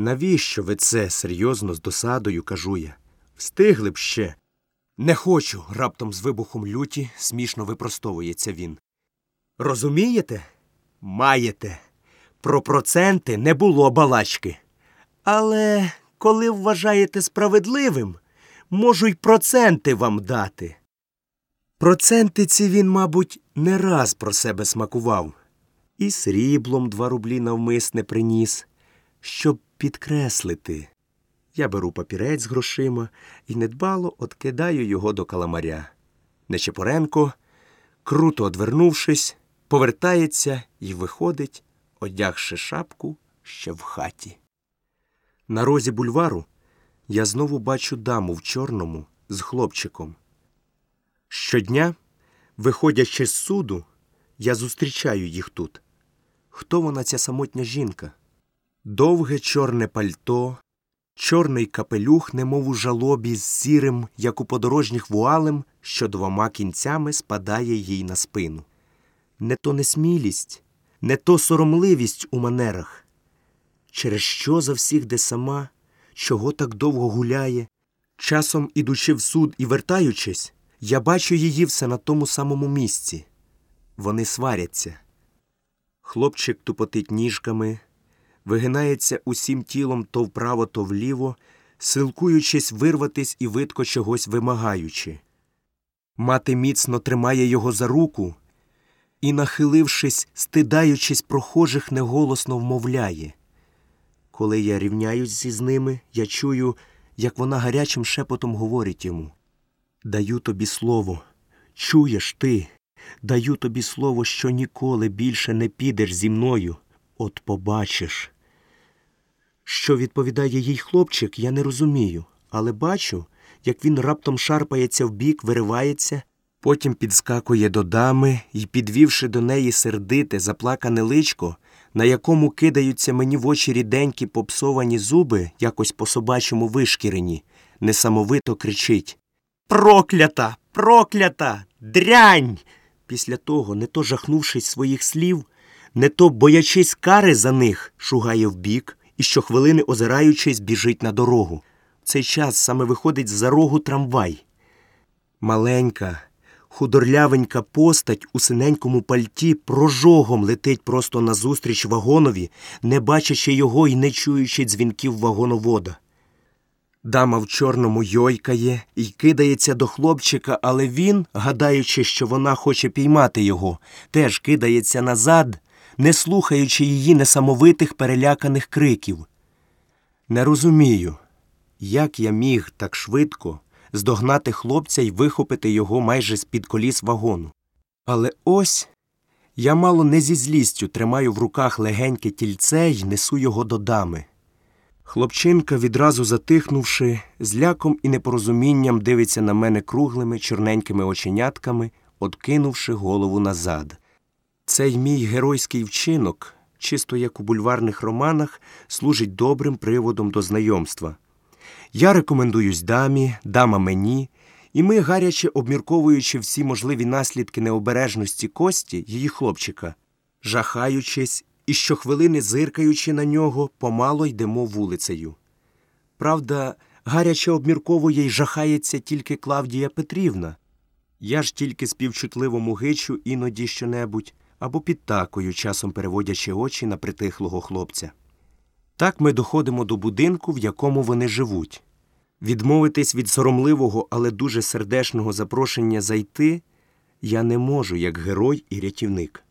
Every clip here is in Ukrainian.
Навіщо ви це серйозно з досадою кажу я? Встигли б ще. Не хочу. раптом з вибухом люті смішно випростовується він. Розумієте? Маєте. Про проценти не було балачки. Але коли вважаєте справедливим, можу й проценти вам дати. Проценти ці він, мабуть, не раз про себе смакував. І сріблом два рублі навмисне приніс, щоб підкреслити. Я беру папірець з грошима і недбало откидаю його до каламаря. Нечепоренко, круто одвернувшись, повертається і виходить, одягши шапку ще в хаті. На розі бульвару я знову бачу даму в чорному з хлопчиком. Щодня, виходячи з суду, я зустрічаю їх тут. Хто вона, ця самотня жінка? Довге чорне пальто, чорний капелюх, немов у жалобі, з сірим, як у подорожніх вуалем, що двома кінцями спадає їй на спину. Не то несмілість, не то соромливість у манерах. Через що за всіх де сама, чого так довго гуляє, часом ідучи в суд і вертаючись, я бачу її все на тому самому місці. Вони сваряться. Хлопчик тупотить ніжками, вигинається усім тілом то вправо, то вліво, силкуючись вирватись і видко чогось вимагаючи. Мати міцно тримає його за руку і, нахилившись, стидаючись прохожих, неголосно вмовляє. Коли я рівняюсь зі ними, я чую, як вона гарячим шепотом говорить йому Даю тобі слово, чуєш ти, даю тобі слово, що ніколи більше не підеш зі мною, от побачиш. Що відповідає їй хлопчик, я не розумію, але бачу, як він раптом шарпається вбік, виривається, потім підскакує до дами і, підвівши до неї сердите, заплакане личко, на якому кидаються мені в очі ріденькі попсовані зуби, якось по собачому вишкірені, несамовито кричить Проклята, проклята, дрянь. Після того, не то жахнувшись своїх слів, не то боячись кари за них, шугає вбік і щохвилини, озираючись, біжить на дорогу. В цей час саме виходить з-за рогу трамвай. Маленька, худорлявенька постать у синенькому пальті прожогом летить просто назустріч вагонові, не бачачи його і не чуючи дзвінків вагоновода. Дама в чорному йойкає і кидається до хлопчика, але він, гадаючи, що вона хоче піймати його, теж кидається назад, не слухаючи її несамовитих переляканих криків. Не розумію, як я міг так швидко здогнати хлопця і вихопити його майже з під коліс вагону. Але ось я мало не зі злістю тримаю в руках легеньке тільце й несу його до дами. Хлопчинка, відразу затихнувши, з ляком і непорозумінням дивиться на мене круглими чорненькими оченятками, откинувши голову назад. Цей мій геройський вчинок, чисто як у бульварних романах, служить добрим приводом до знайомства. Я рекомендуюсь дамі, дама мені, і ми, гаряче обмірковуючи всі можливі наслідки необережності кості, її хлопчика, жахаючись і щохвилини зиркаючи на нього, помало йдемо вулицею. Правда, гаряче обмірковує й жахається тільки Клавдія Петрівна. Я ж тільки співчутливо мугичу іноді щонебудь або підтакую, часом переводячи очі на притихлого хлопця. Так ми доходимо до будинку, в якому вони живуть. Відмовитись від соромливого, але дуже сердешного запрошення зайти я не можу, як герой і рятівник.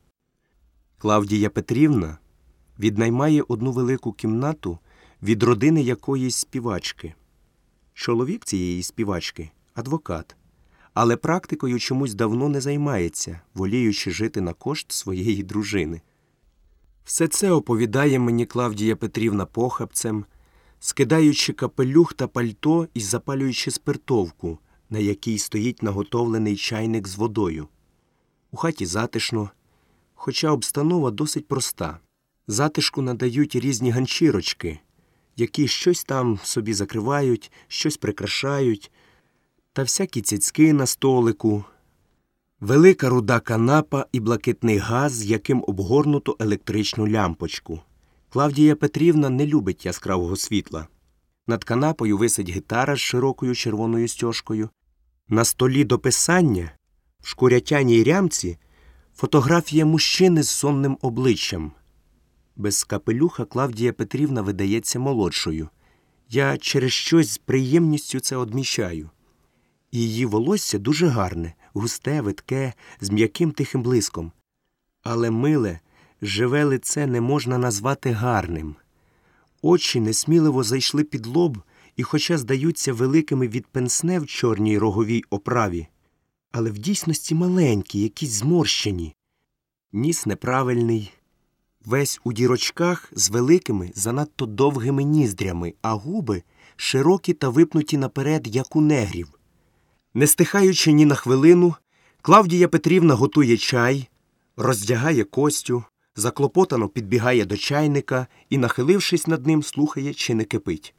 Клавдія Петрівна віднаймає одну велику кімнату від родини якоїсь співачки. Чоловік цієї співачки адвокат, але практикою чомусь давно не займається, воліючи жити на кошт своєї дружини. Все це оповідає мені Клавдія Петрівна похабцем, скидаючи капелюх та пальто і запалюючи спиртовку, на якій стоїть наготовлений чайник з водою. У хаті затишно, хоча обстанова досить проста. Затишку надають різні ганчірочки, які щось там собі закривають, щось прикрашають, та всякі цяцьки на столику, велика руда канапа і блакитний газ, яким обгорнуто електричну лямпочку. Клавдія Петрівна не любить яскравого світла. Над канапою висить гітара з широкою червоною стяжкою. На столі до писання, в шкурятяній рямці, фотографія мужчини з сонним обличчям. Без капелюха Клавдія Петрівна видається молодшою. Я через щось з приємністю це одміщаю. Її волосся дуже гарне, густе, витке, з м'яким тихим блиском. Але миле, живе лице не можна назвати гарним. Очі несміливо зайшли під лоб і, хоча здаються великими від пенсне в чорній роговій оправі, але в дійсності маленькі, якісь зморщені. Ніс неправильний, весь у дірочках з великими, занадто довгими ніздрями, а губи широкі та випнуті наперед, як у негрів. Не стихаючи ні на хвилину, Клавдія Петрівна готує чай, роздягає костю, заклопотано підбігає до чайника і, нахилившись над ним, слухає, чи не кипить.